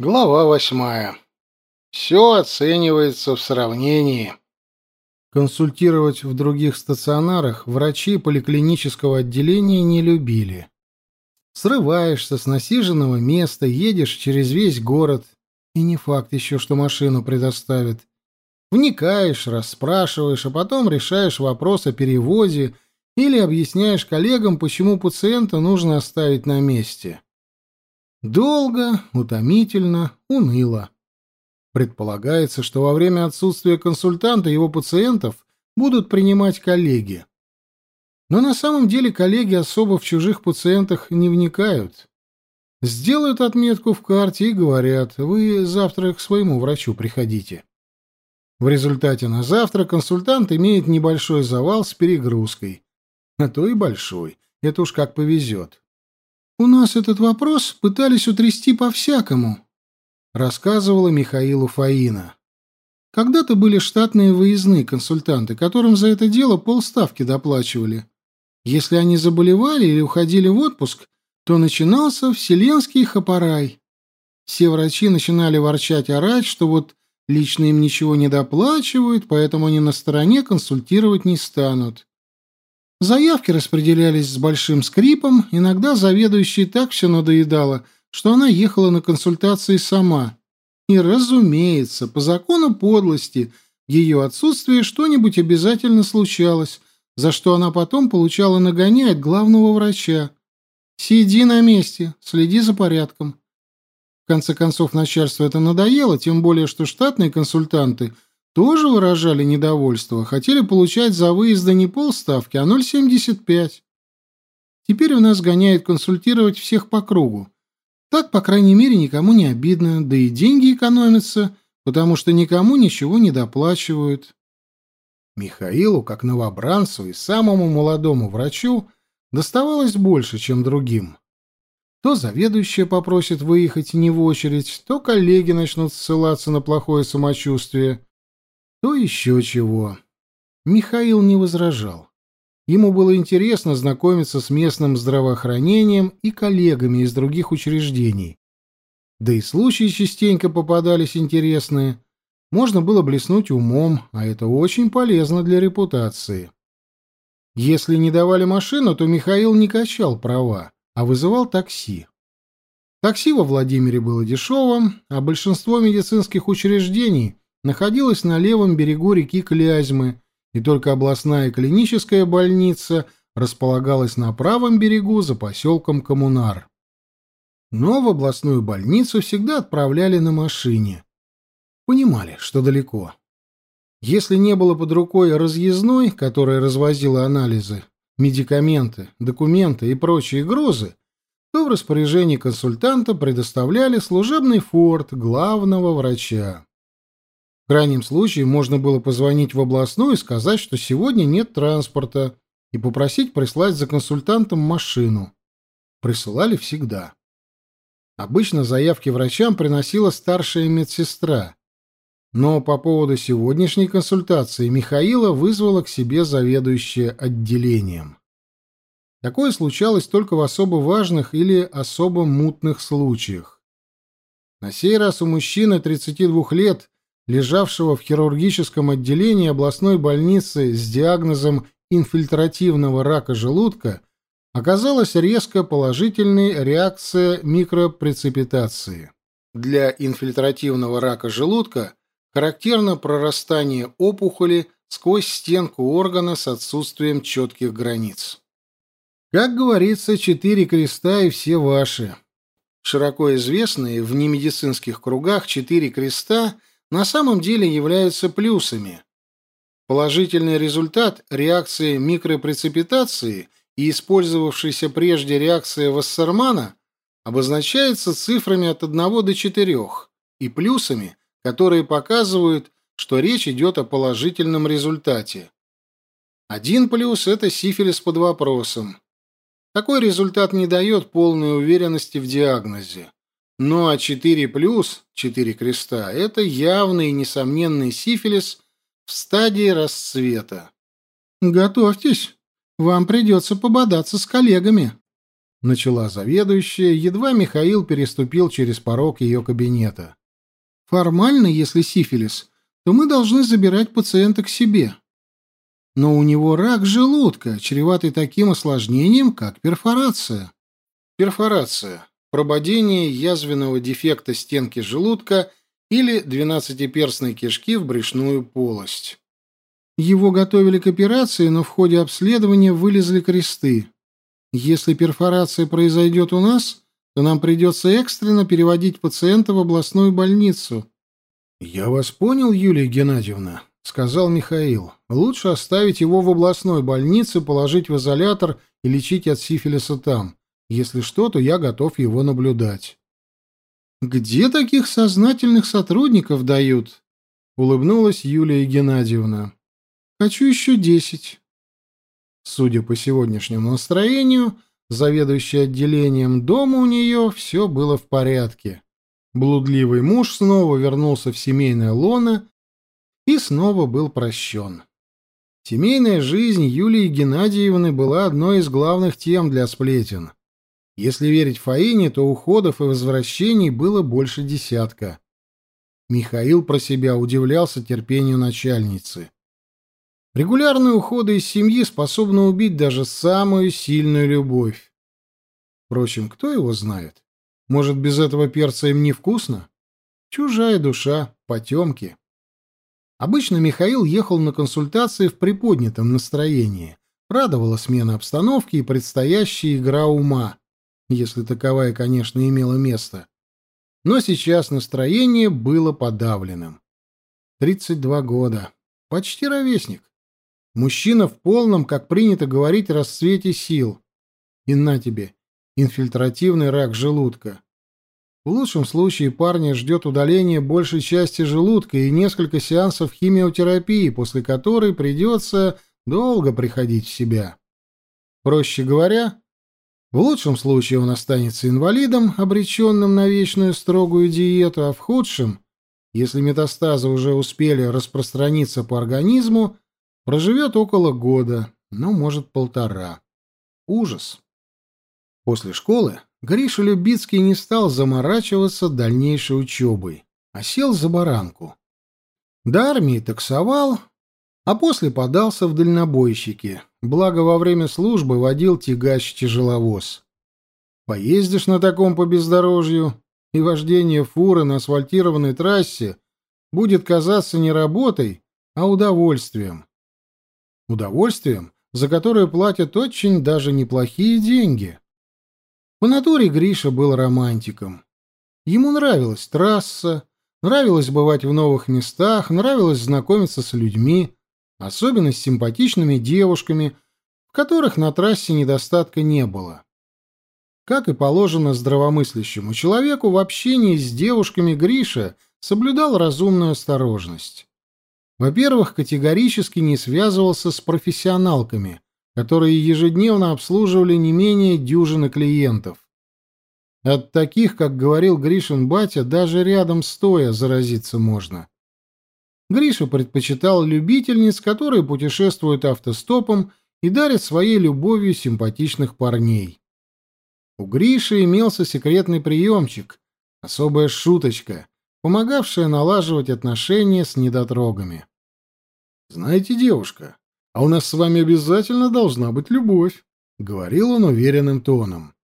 Глава восьмая. Все оценивается в сравнении. Консультировать в других стационарах врачи поликлинического отделения не любили. Срываешься с насиженного места, едешь через весь город, и не факт еще, что машину предоставят. Вникаешь, расспрашиваешь, а потом решаешь вопрос о перевозе или объясняешь коллегам, почему пациента нужно оставить на месте. Долго, утомительно, уныло. Предполагается, что во время отсутствия консультанта его пациентов будут принимать коллеги. Но на самом деле коллеги особо в чужих пациентах не вникают. Сделают отметку в карте и говорят, вы завтра к своему врачу приходите. В результате на завтра консультант имеет небольшой завал с перегрузкой. А то и большой. Это уж как повезет. «У нас этот вопрос пытались утрясти по-всякому», — рассказывала Михаилу Фаина. «Когда-то были штатные выездные консультанты, которым за это дело полставки доплачивали. Если они заболевали или уходили в отпуск, то начинался вселенский хапарай. Все врачи начинали ворчать орать, что вот лично им ничего не доплачивают, поэтому они на стороне консультировать не станут. Заявки распределялись с большим скрипом, иногда заведующей так все надоедало, что она ехала на консультации сама. И, разумеется, по закону подлости, в ее отсутствие что-нибудь обязательно случалось, за что она потом получала нагоняй от главного врача. «Сиди на месте, следи за порядком». В конце концов, начальству это надоело, тем более, что штатные консультанты – тоже выражали недовольство, хотели получать за выезды не полставки, а 0,75. Теперь у нас гоняют консультировать всех по кругу. Так, по крайней мере, никому не обидно, да и деньги экономятся, потому что никому ничего не доплачивают. Михаилу, как новобранцу и самому молодому врачу, доставалось больше, чем другим. То заведующая попросит выехать не в очередь, то коллеги начнут ссылаться на плохое самочувствие, то еще чего. Михаил не возражал. Ему было интересно знакомиться с местным здравоохранением и коллегами из других учреждений. Да и случаи частенько попадались интересные. Можно было блеснуть умом, а это очень полезно для репутации. Если не давали машину, то Михаил не качал права, а вызывал такси. Такси во Владимире было дешевым, а большинство медицинских учреждений находилась на левом берегу реки Клязьмы, и только областная клиническая больница располагалась на правом берегу за поселком Коммунар. Но в областную больницу всегда отправляли на машине. Понимали, что далеко. Если не было под рукой разъездной, которая развозила анализы, медикаменты, документы и прочие грузы, то в распоряжении консультанта предоставляли служебный форт главного врача. В крайнем случае можно было позвонить в областную и сказать, что сегодня нет транспорта, и попросить прислать за консультантом машину. Присылали всегда. Обычно заявки врачам приносила старшая медсестра. Но по поводу сегодняшней консультации Михаила вызвала к себе заведующая отделением. Такое случалось только в особо важных или особо мутных случаях. На сей раз у мужчины 32 лет лежавшего в хирургическом отделении областной больницы с диагнозом инфильтративного рака желудка, оказалась резко положительной реакция микропрецепитации. Для инфильтративного рака желудка характерно прорастание опухоли сквозь стенку органа с отсутствием четких границ. Как говорится, четыре креста и все ваши. Широко известные в немедицинских кругах четыре креста – на самом деле являются плюсами. Положительный результат реакции микропрецепитации и использовавшейся прежде реакция Вассермана обозначается цифрами от 1 до 4 и плюсами, которые показывают, что речь идет о положительном результате. Один плюс – это сифилис под вопросом. Такой результат не дает полной уверенности в диагнозе. Ну а 4 плюс, 4 креста, это явный и несомненный сифилис в стадии расцвета. Готовьтесь, вам придется пободаться с коллегами. — начала заведующая, едва Михаил переступил через порог ее кабинета. «Формально, если сифилис, то мы должны забирать пациента к себе. Но у него рак желудка, чреватый таким осложнением, как перфорация». Перфорация – прободение язвенного дефекта стенки желудка или двенадцатиперстной кишки в брюшную полость. Его готовили к операции, но в ходе обследования вылезли кресты. Если перфорация произойдет у нас, то нам придется экстренно переводить пациента в областную больницу. «Я вас понял, Юлия Геннадьевна», — сказал Михаил. «Лучше оставить его в областной больнице, положить в изолятор и лечить от сифилиса там. Если что, то я готов его наблюдать». «Где таких сознательных сотрудников дают?» — улыбнулась Юлия Геннадьевна. «Хочу еще десять». Судя по сегодняшнему настроению, заведующей отделением дома у нее все было в порядке. Блудливый муж снова вернулся в семейное лоно и снова был прощен. Семейная жизнь Юлии Геннадьевны была одной из главных тем для сплетен. Если верить Фаине, то уходов и возвращений было больше десятка. Михаил про себя удивлялся терпению начальницы. Регулярные уходы из семьи способны убить даже самую сильную любовь. Впрочем, кто его знает? Может, без этого перца им невкусно? Чужая душа, потемки. Обычно Михаил ехал на консультации в приподнятом настроении. Радовала смена обстановки и предстоящая игра ума если таковая, конечно, имела место. Но сейчас настроение было подавленным. 32 года. Почти ровесник. Мужчина в полном, как принято говорить, расцвете сил. И на тебе, инфильтративный рак желудка. В лучшем случае парня ждет удаление большей части желудка и несколько сеансов химиотерапии, после которой придется долго приходить в себя. Проще говоря, в лучшем случае он останется инвалидом, обреченным на вечную строгую диету, а в худшем, если метастазы уже успели распространиться по организму, проживет около года, ну, может, полтора. Ужас. После школы Гриша Любицкий не стал заморачиваться дальнейшей учебой, а сел за баранку. До армии таксовал, а после подался в дальнобойщики, благо во время службы водил тягач-тяжеловоз. Поездишь на таком по бездорожью, и вождение фуры на асфальтированной трассе будет казаться не работой, а удовольствием. Удовольствием, за которое платят очень даже неплохие деньги. По натуре Гриша был романтиком. Ему нравилась трасса, нравилось бывать в новых местах, нравилось знакомиться с людьми, особенно с симпатичными девушками, в которых на трассе недостатка не было. Как и положено здравомыслящему человеку, в общении с девушками Гриша соблюдал разумную осторожность. Во-первых, категорически не связывался с профессионалками, которые ежедневно обслуживали не менее дюжины клиентов. От таких, как говорил Гришин батя, даже рядом стоя заразиться можно. Гриша предпочитал любительниц, которые путешествуют автостопом и дарят своей любовью симпатичных парней. У Гриши имелся секретный приемчик, особая шуточка, помогавшая налаживать отношения с недотрогами. «Знаете, девушка, а у нас с вами обязательно должна быть любовь», — говорил он уверенным тоном.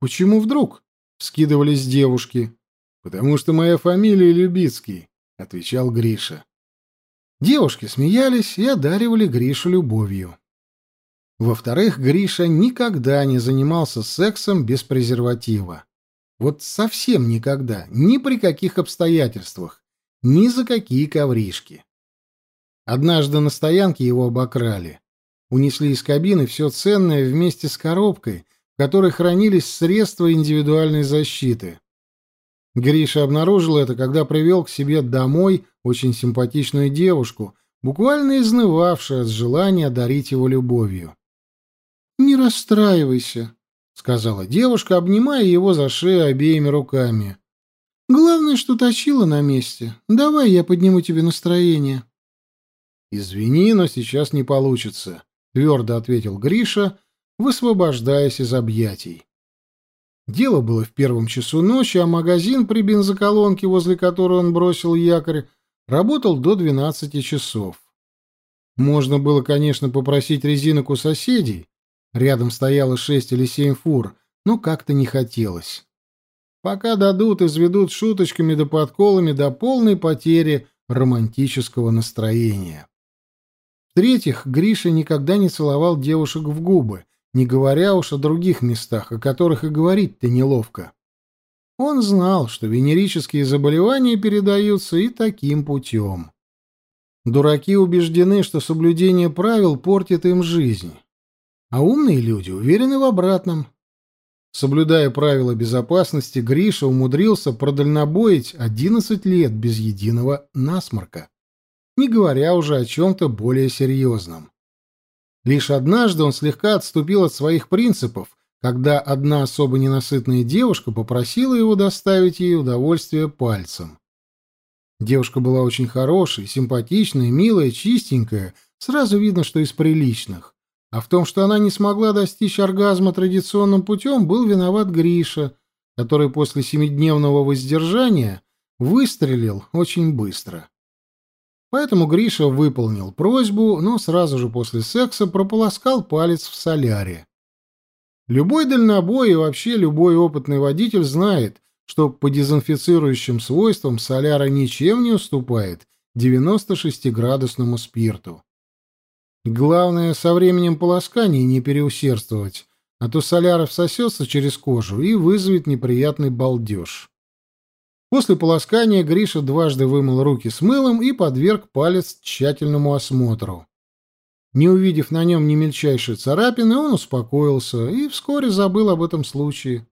«Почему вдруг?» — вскидывались девушки. «Потому что моя фамилия Любицкий. — отвечал Гриша. Девушки смеялись и одаривали Гришу любовью. Во-вторых, Гриша никогда не занимался сексом без презерватива. Вот совсем никогда, ни при каких обстоятельствах, ни за какие ковришки. Однажды на стоянке его обокрали. Унесли из кабины все ценное вместе с коробкой, в которой хранились средства индивидуальной защиты. Гриша обнаружил это, когда привел к себе домой очень симпатичную девушку, буквально изнывавшую от желания дарить его любовью. «Не расстраивайся», — сказала девушка, обнимая его за шею обеими руками. «Главное, что точила на месте. Давай я подниму тебе настроение». «Извини, но сейчас не получится», — твердо ответил Гриша, высвобождаясь из объятий. Дело было в первом часу ночи, а магазин при бензоколонке, возле которой он бросил якорь, работал до 12 часов. Можно было, конечно, попросить резинок у соседей. Рядом стояло шесть или семь фур, но как-то не хотелось. Пока дадут, изведут шуточками да подколами до полной потери романтического настроения. В-третьих, Гриша никогда не целовал девушек в губы, не говоря уж о других местах, о которых и говорить-то неловко. Он знал, что венерические заболевания передаются и таким путем. Дураки убеждены, что соблюдение правил портит им жизнь. А умные люди уверены в обратном. Соблюдая правила безопасности, Гриша умудрился продальнобоить 11 лет без единого насморка, не говоря уже о чем-то более серьезном. Лишь однажды он слегка отступил от своих принципов, когда одна особо ненасытная девушка попросила его доставить ей удовольствие пальцем. Девушка была очень хорошей, симпатичная, милая, чистенькая, сразу видно, что из приличных. А в том, что она не смогла достичь оргазма традиционным путем, был виноват Гриша, который после семидневного воздержания выстрелил очень быстро. Поэтому Гриша выполнил просьбу, но сразу же после секса прополоскал палец в соляре. Любой дальнобой и вообще любой опытный водитель знает, что по дезинфицирующим свойствам соляра ничем не уступает 96-градусному спирту. Главное, со временем полоскания не переусердствовать, а то соляра всосется через кожу и вызовет неприятный балдеж. После полоскания Гриша дважды вымыл руки с мылом и подверг палец тщательному осмотру. Не увидев на нем ни мельчайшей царапины, он успокоился и вскоре забыл об этом случае.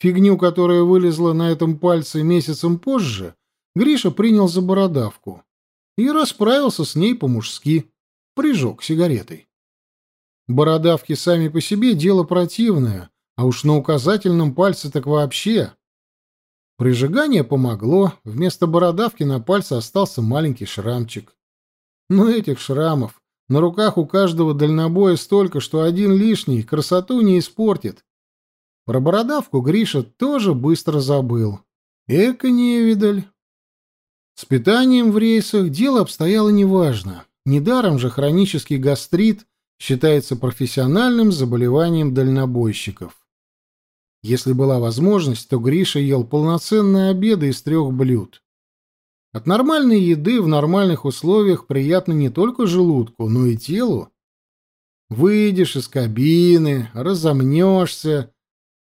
Фигню, которая вылезла на этом пальце месяцем позже, Гриша принял за бородавку и расправился с ней по-мужски прижег сигаретой. Бородавки сами по себе дело противное, а уж на указательном пальце так вообще. Прижигание помогло, вместо бородавки на пальце остался маленький шрамчик. Но этих шрамов на руках у каждого дальнобоя столько, что один лишний красоту не испортит. Про бородавку Гриша тоже быстро забыл. Эко невидаль. С питанием в рейсах дело обстояло неважно. Недаром же хронический гастрит считается профессиональным заболеванием дальнобойщиков. Если была возможность, то Гриша ел полноценные обеды из трех блюд. От нормальной еды в нормальных условиях приятно не только желудку, но и телу. Выйдешь из кабины, разомнешься,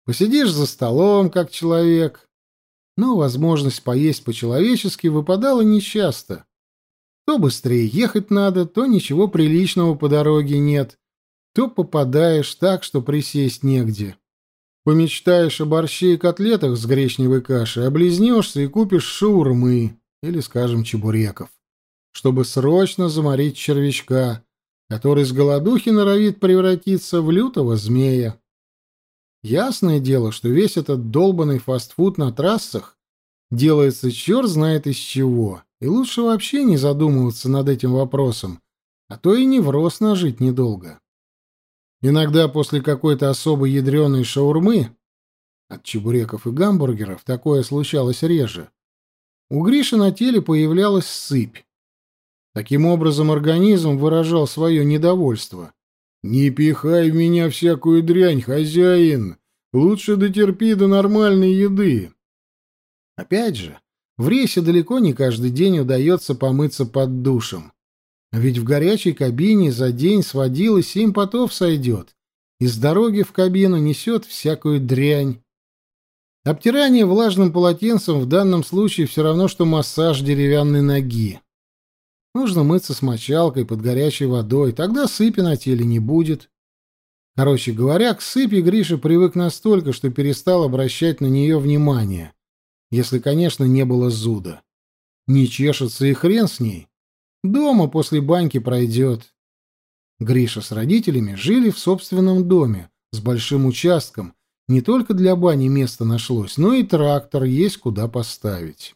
посидишь за столом, как человек. Но возможность поесть по-человечески выпадала нечасто. То быстрее ехать надо, то ничего приличного по дороге нет, то попадаешь так, что присесть негде. Помечтаешь о борще и котлетах с гречневой кашей, облизнешься и купишь шаурмы или, скажем, чебуреков, чтобы срочно заморить червячка, который с голодухи норовит превратиться в лютого змея. Ясное дело, что весь этот долбанный фастфуд на трассах делается черт знает из чего. И лучше вообще не задумываться над этим вопросом, а то и невроз нажить недолго. Иногда после какой-то особо ядреной шаурмы, от чебуреков и гамбургеров такое случалось реже, у Гриши на теле появлялась сыпь. Таким образом организм выражал свое недовольство. «Не пихай в меня всякую дрянь, хозяин! Лучше дотерпи до нормальной еды!» Опять же, в рейсе далеко не каждый день удается помыться под душем. Ведь в горячей кабине за день сводил и семь потов сойдет. Из дороги в кабину несет всякую дрянь. Обтирание влажным полотенцем в данном случае все равно, что массаж деревянной ноги. Нужно мыться с мочалкой под горячей водой, тогда сыпи на теле не будет. Короче говоря, к сыпи Гриша привык настолько, что перестал обращать на нее внимание если, конечно, не было зуда. Не чешется и хрен с ней. Дома после баньки пройдет. Гриша с родителями жили в собственном доме, с большим участком. Не только для бани место нашлось, но и трактор есть куда поставить.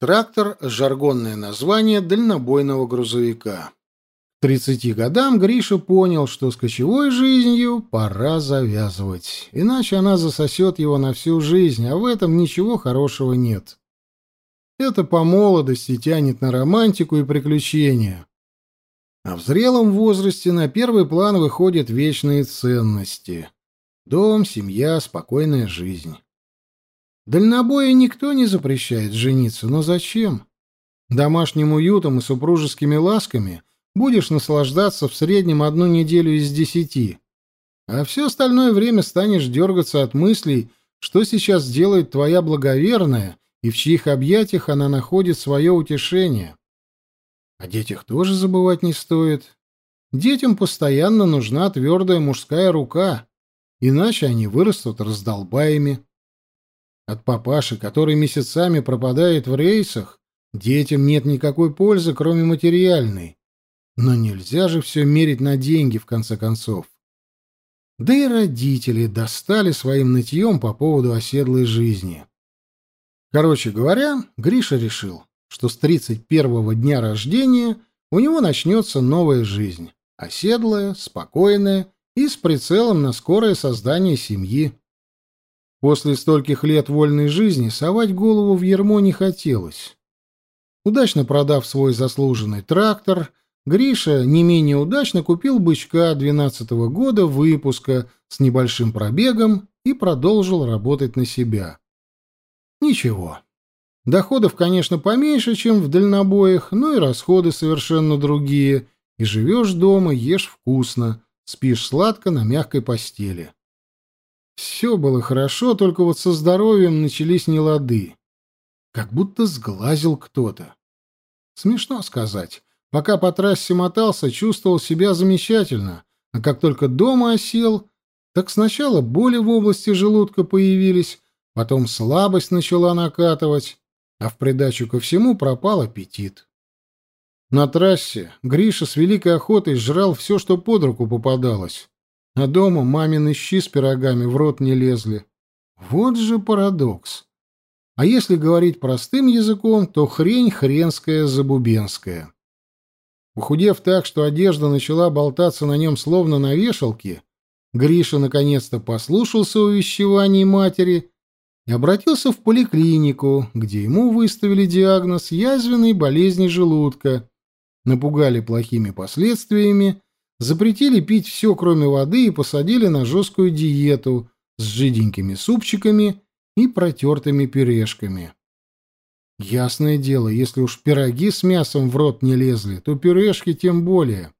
Трактор — жаргонное название дальнобойного грузовика. К тридцати годам Гриша понял, что с кочевой жизнью пора завязывать, иначе она засосет его на всю жизнь, а в этом ничего хорошего нет. Это по молодости тянет на романтику и приключения. А в зрелом возрасте на первый план выходят вечные ценности. Дом, семья, спокойная жизнь. Дальнобоя никто не запрещает жениться, но зачем? Домашним уютом и супружескими ласками будешь наслаждаться в среднем одну неделю из десяти, а все остальное время станешь дергаться от мыслей, что сейчас делает твоя благоверная и в чьих объятиях она находит свое утешение. О детях тоже забывать не стоит. Детям постоянно нужна твердая мужская рука, иначе они вырастут раздолбаями. От папаши, который месяцами пропадает в рейсах, детям нет никакой пользы, кроме материальной. Но нельзя же все мерить на деньги, в конце концов. Да и родители достали своим нытьем по поводу оседлой жизни. Короче говоря, Гриша решил, что с 31-го дня рождения у него начнется новая жизнь, оседлая, спокойная и с прицелом на скорое создание семьи. После стольких лет вольной жизни совать голову в ермо не хотелось. Удачно продав свой заслуженный трактор, Гриша не менее удачно купил бычка 12-го года выпуска с небольшим пробегом и продолжил работать на себя. Ничего. Доходов, конечно, поменьше, чем в дальнобоях, но и расходы совершенно другие. И живешь дома, ешь вкусно, спишь сладко на мягкой постели. Все было хорошо, только вот со здоровьем начались нелады. Как будто сглазил кто-то. Смешно сказать. Пока по трассе мотался, чувствовал себя замечательно, а как только дома осел, так сначала боли в области желудка появились, Потом слабость начала накатывать, а в придачу ко всему пропал аппетит. На трассе Гриша с великой охотой жрал все, что под руку попадалось, а дома мамины щи с пирогами в рот не лезли. Вот же парадокс. А если говорить простым языком, то хрень хренская забубенская. Похудев так, что одежда начала болтаться на нем словно на вешалке, Гриша наконец-то послушался увещеваний матери и обратился в поликлинику, где ему выставили диагноз язвенной болезни желудка, напугали плохими последствиями, запретили пить все, кроме воды, и посадили на жесткую диету с жиденькими супчиками и протертыми пюрешками. Ясное дело, если уж пироги с мясом в рот не лезли, то пюрешки тем более.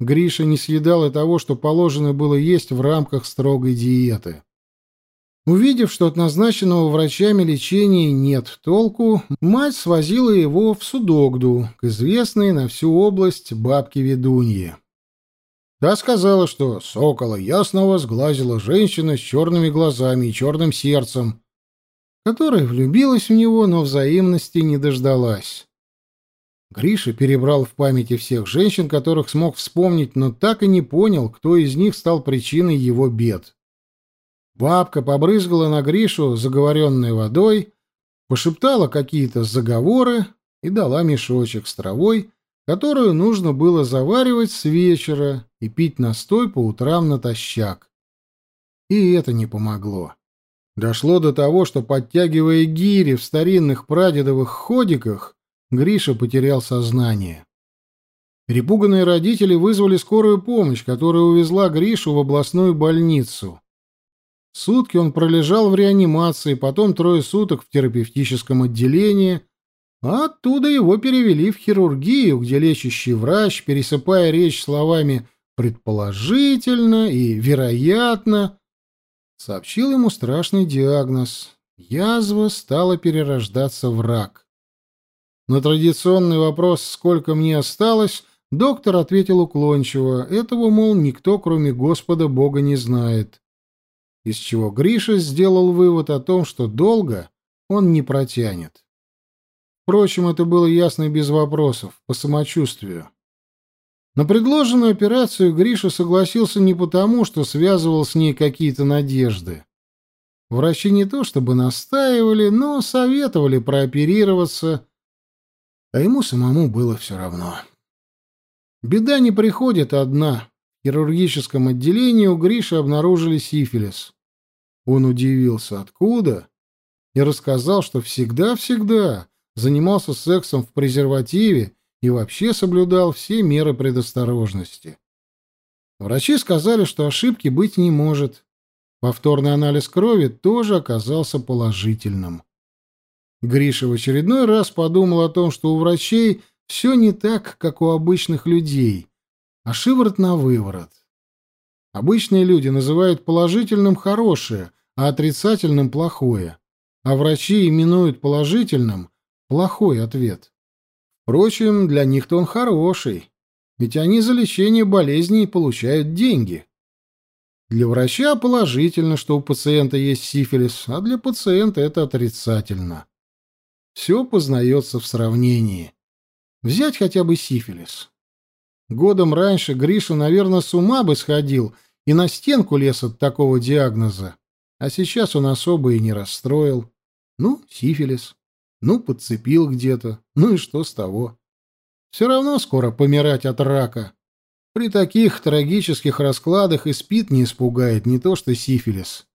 Гриша не съедал и того, что положено было есть в рамках строгой диеты. Увидев, что от назначенного врачами лечения нет толку, мать свозила его в Судогду, к известной на всю область бабке-ведунье. Та сказала, что сокола ясного сглазила женщина с черными глазами и черным сердцем, которая влюбилась в него, но взаимности не дождалась. Гриша перебрал в памяти всех женщин, которых смог вспомнить, но так и не понял, кто из них стал причиной его бед. Бабка побрызгала на Гришу заговоренной водой, пошептала какие-то заговоры и дала мешочек с травой, которую нужно было заваривать с вечера и пить настой по утрам натощак. И это не помогло. Дошло до того, что, подтягивая гири в старинных прадедовых ходиках, Гриша потерял сознание. Перепуганные родители вызвали скорую помощь, которая увезла Гришу в областную больницу. Сутки он пролежал в реанимации, потом трое суток в терапевтическом отделении, а оттуда его перевели в хирургию, где лечащий врач, пересыпая речь словами «предположительно» и «вероятно», сообщил ему страшный диагноз. Язва стала перерождаться в рак. На традиционный вопрос «сколько мне осталось?» доктор ответил уклончиво. Этого, мол, никто, кроме Господа Бога, не знает из чего Гриша сделал вывод о том, что долго он не протянет. Впрочем, это было ясно и без вопросов, по самочувствию. На предложенную операцию Гриша согласился не потому, что связывал с ней какие-то надежды. Врачи не то чтобы настаивали, но советовали прооперироваться, а ему самому было все равно. Беда не приходит одна. В хирургическом отделении у Гриши обнаружили сифилис. Он удивился, откуда, и рассказал, что всегда-всегда занимался сексом в презервативе и вообще соблюдал все меры предосторожности. Врачи сказали, что ошибки быть не может. Повторный анализ крови тоже оказался положительным. Гриша в очередной раз подумал о том, что у врачей все не так, как у обычных людей, а шиворот на выворот. Обычные люди называют положительным хорошее, а отрицательным плохое, а врачи именуют положительным плохой ответ. Впрочем, для них-то он хороший, ведь они за лечение болезней получают деньги. Для врача положительно, что у пациента есть сифилис, а для пациента это отрицательно. Все познается в сравнении. Взять хотя бы сифилис. Годом раньше Гриша, наверное, с ума бы сходил и на стенку лез от такого диагноза. А сейчас он особо и не расстроил. Ну, сифилис. Ну, подцепил где-то. Ну и что с того? Все равно скоро помирать от рака. При таких трагических раскладах и спит не испугает, не то что сифилис.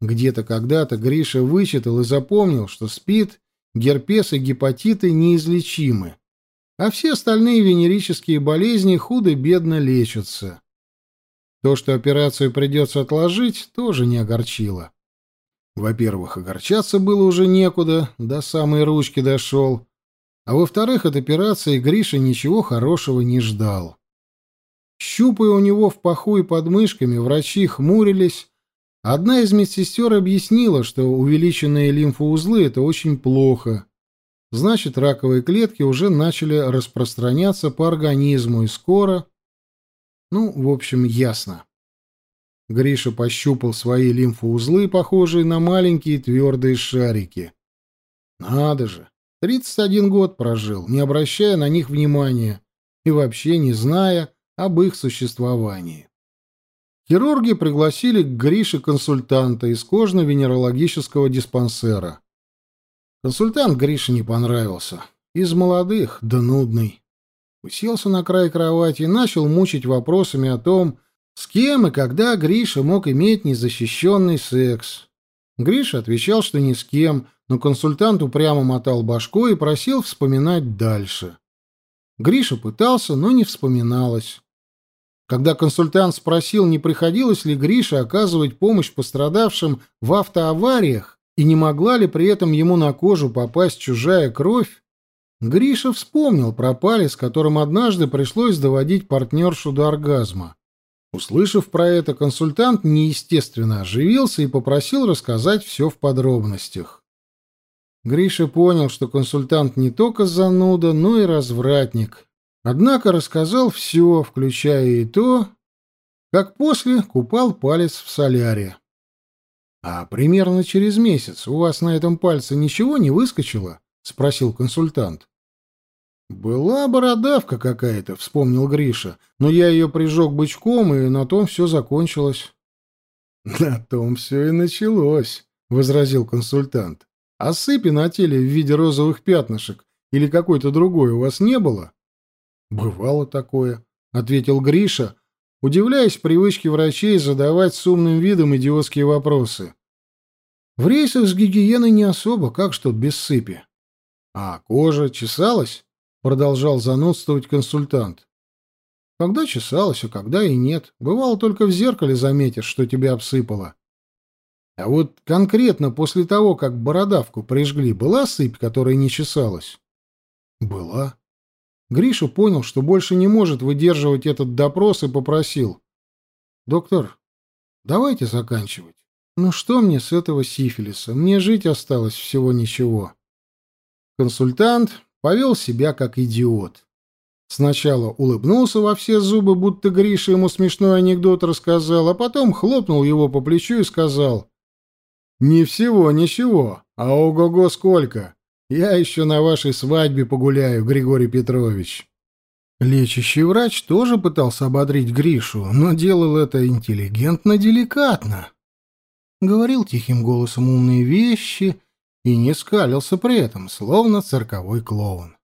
Где-то когда-то Гриша вычитал и запомнил, что спит, герпес и гепатиты неизлечимы, а все остальные венерические болезни худо-бедно лечатся. То, что операцию придется отложить, тоже не огорчило. Во-первых, огорчаться было уже некуда, до самой ручки дошел. А во-вторых, от операции Гриша ничего хорошего не ждал. Щупая у него в паху и под мышками, врачи хмурились. Одна из медсестер объяснила, что увеличенные лимфоузлы — это очень плохо. Значит, раковые клетки уже начали распространяться по организму, и скоро... Ну, в общем, ясно. Гриша пощупал свои лимфоузлы, похожие на маленькие твердые шарики. Надо же, 31 год прожил, не обращая на них внимания и вообще не зная об их существовании. Хирурги пригласили к Грише консультанта из кожно-венерологического диспансера. Консультант Грише не понравился. Из молодых, да нудный. Уселся на край кровати и начал мучить вопросами о том, с кем и когда Гриша мог иметь незащищенный секс? Гриша отвечал, что ни с кем, но консультант упрямо мотал башкой и просил вспоминать дальше. Гриша пытался, но не вспоминалось. Когда консультант спросил, не приходилось ли Грише оказывать помощь пострадавшим в автоавариях и не могла ли при этом ему на кожу попасть чужая кровь, Гриша вспомнил про палец, которым однажды пришлось доводить партнершу до оргазма. Услышав про это, консультант неестественно оживился и попросил рассказать все в подробностях. Гриша понял, что консультант не только зануда, но и развратник. Однако рассказал все, включая и то, как после купал палец в соляре. — А примерно через месяц у вас на этом пальце ничего не выскочило? — спросил консультант. «Была бородавка какая-то», — вспомнил Гриша, «но я ее прижег бычком, и на том все закончилось». «На том все и началось», — возразил консультант. «А сыпи на теле в виде розовых пятнышек или какой-то другой у вас не было?» «Бывало такое», — ответил Гриша, удивляясь привычке врачей задавать с умным видом идиотские вопросы. «В рейсах с гигиеной не особо, как тут без сыпи?» «А кожа чесалась?» Продолжал занудствовать консультант. Когда чесалось, а когда и нет. Бывало, только в зеркале заметишь, что тебя обсыпало. А вот конкретно после того, как бородавку прижгли, была сыпь, которая не чесалась? Была. Гриша понял, что больше не может выдерживать этот допрос и попросил. «Доктор, давайте заканчивать. Ну что мне с этого сифилиса? Мне жить осталось всего ничего». Консультант повел себя как идиот. Сначала улыбнулся во все зубы, будто Гриша ему смешной анекдот рассказал, а потом хлопнул его по плечу и сказал «Не всего, ничего, а ого-го сколько! Я еще на вашей свадьбе погуляю, Григорий Петрович». Лечащий врач тоже пытался ободрить Гришу, но делал это интеллигентно-деликатно. Говорил тихим голосом умные вещи — и не скалился при этом, словно цирковой клоун.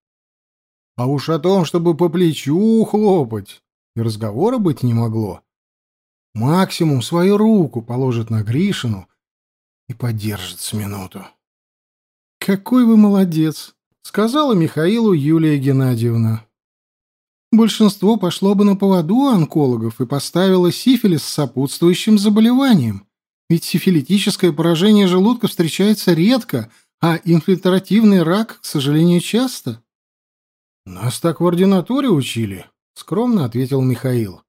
А уж о том, чтобы по плечу хлопать, и разговора быть не могло. Максимум свою руку положит на Гришину и поддержит с минуту. «Какой вы молодец!» — сказала Михаилу Юлия Геннадьевна. Большинство пошло бы на поводу онкологов и поставило сифилис с сопутствующим заболеванием. Ведь сифилитическое поражение желудка встречается редко, а инфильтративный рак, к сожалению, часто. «Нас так в ординатуре учили», — скромно ответил Михаил.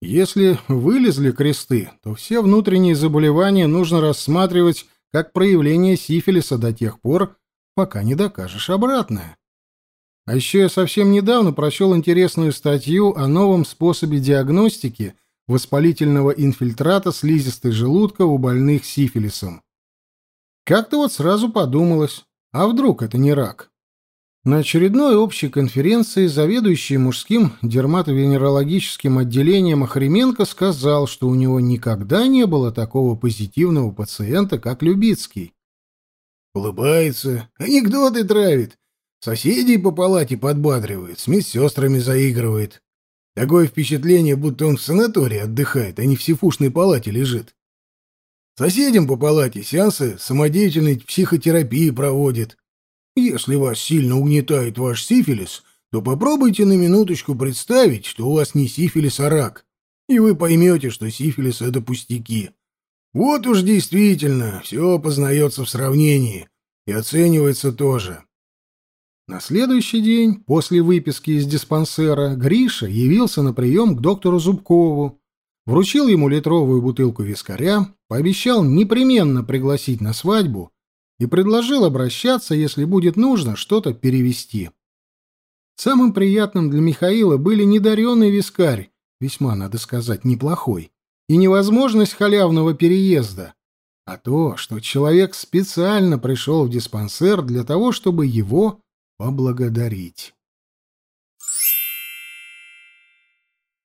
«Если вылезли кресты, то все внутренние заболевания нужно рассматривать как проявление сифилиса до тех пор, пока не докажешь обратное. А еще я совсем недавно прочел интересную статью о новом способе диагностики воспалительного инфильтрата слизистой желудка у больных сифилисом. Как-то вот сразу подумалось, а вдруг это не рак? На очередной общей конференции заведующий мужским дерматовенерологическим отделением Охременко сказал, что у него никогда не было такого позитивного пациента, как Любицкий. Улыбается, анекдоты травит, Соседей по палате подбадривает, с медсестрами заигрывает. Такое впечатление, будто он в санатории отдыхает, а не в сифушной палате лежит. Соседям по палате сеансы самодеятельной психотерапии проводит. Если вас сильно угнетает ваш сифилис, то попробуйте на минуточку представить, что у вас не сифилис, а рак, и вы поймете, что сифилис — это пустяки. Вот уж действительно, все познается в сравнении и оценивается тоже. На следующий день, после выписки из диспансера, Гриша явился на прием к доктору Зубкову, вручил ему литровую бутылку вискаря, пообещал непременно пригласить на свадьбу и предложил обращаться, если будет нужно что-то перевести. Самым приятным для Михаила были недаренный вискарь, весьма, надо сказать, неплохой, и невозможность халявного переезда, а то, что человек специально пришел в диспансер для того, чтобы его поблагодарить.